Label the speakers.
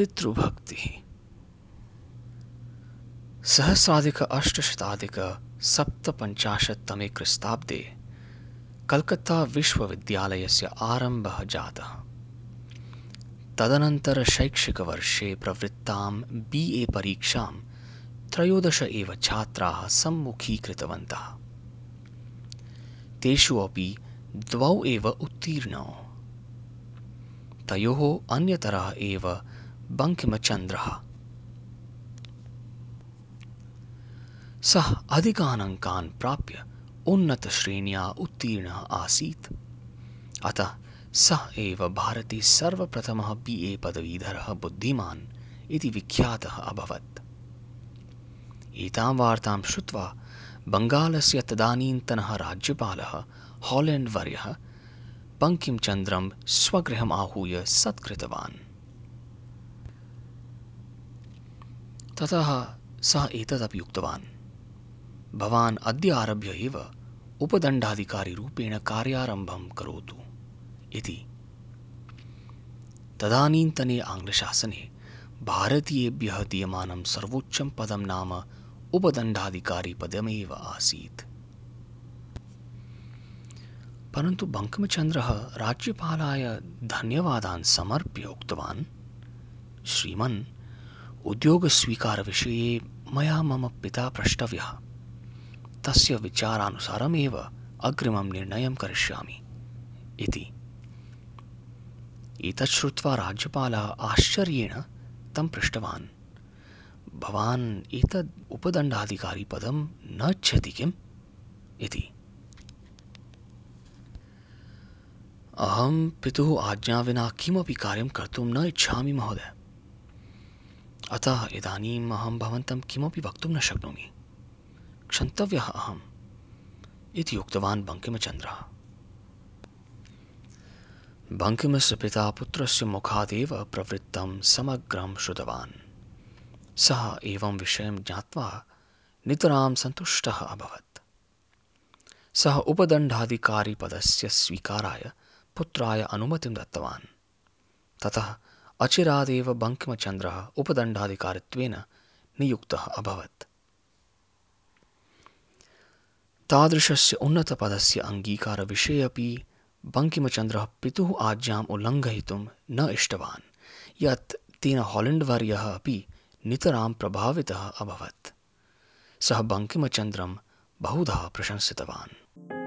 Speaker 1: पितृभक्तिः। सहस्राधिक अष्टशताधिक सप्तपञ्चाशत्तमे क्रिस्ताब्दे कल्कत्ता विश्वविद्यालयस्य आरम्भः जातः। तदनन्तरशैक्षिकवर्षे प्रवृत्तां बी ए परीक्षां त्रयोदश एव छात्राः सम्मुखीकृतवन्तः। तेषु अपि द्वौ एव उत्तीर्णौ। तयोः अन्यतरः एव बङ्किमचन्द्रः सः अधिकान् अङ्कान् प्राप्य उन्नतश्रेण्या उत्तीर्णः आसीत्। अतः सः एव भारते सर्वप्रथमः बी ए पदवीधरः बुद्धिमान् इति विख्यातः अभवत्। एतां वार्तां श्रुत्वा बङ्गालस्य तदानीन्तनः राज्यपालः हालेण्ड् वर्यः बङ्किमचन्द्रं स्वगृहम् आहूय सत्कृतवान्। ततः सः एतदपि उक्तवान्। भवान् अद्य आरभ्य एव उपदण्डाधिकारिरूपेण कार्यारम्भं करोतु इति। तदानीन्तने आङ्ग्लशासने भारतीयेभ्यः दीयमानं सर्वोच्चं पदं नाम उपदण्डाधिकारिपदमेव आसीत्। परन्तु बङ्किमचन्द्रः राज्यपालाय धन्यवादान् समर्प्य उक्तवान्, श्रीमन् उद्योगस्वीकारविषये मया मम पिता प्रष्टव्यः। तस्य विचारानुसारमेव अग्रिमं निर्णयं करिष्यामि। इति। एतत् श्रुत्वा राज्यपालः आश्चर्येण तं पृष्टवान्। भवान् एतद् उपदण्डाधिकारिपदं न इच्छति किम्? इति। अहं पितुः आज्ञा विना किमपि कार्यं कर्तुं न इच्छामि, महोदय। अतः इदानीम् अहं भवन्तं किमपि वक्तुं न शक्नोमि। क्षन्तव्यः अहम्। इति उक्तवान् बङ्किमचन्द्रः। बङ्किमस्य पिता पुत्रस्य मुखादेव प्रवृत्तं समग्रं श्रुतवान्। सः एवं विषयं ज्ञात्वा नितरां सन्तुष्टः अभवत्। सः उपदण्डाधिकारिपदस्य स्वीकाराय पुत्राय अनुमतिं दत्तवान्। ततः अचिरादेव बङ्किमचन्द्रः उपदण्डाधिकारित्वेन नियुक्तः अभवत्। तादृशस्य उन्नतपदस्य अङ्गीकारविषये अपि बङ्किमचन्द्रः पितुः आज्ञाम् उल्लङ्घयितुं न इष्टवान्, यत् तेन हालेण्ड् वर्यः अपि नितरां प्रभावितः अभवत्। सः बङ्किमचन्द्रं बहुधा प्रशंसितवान्।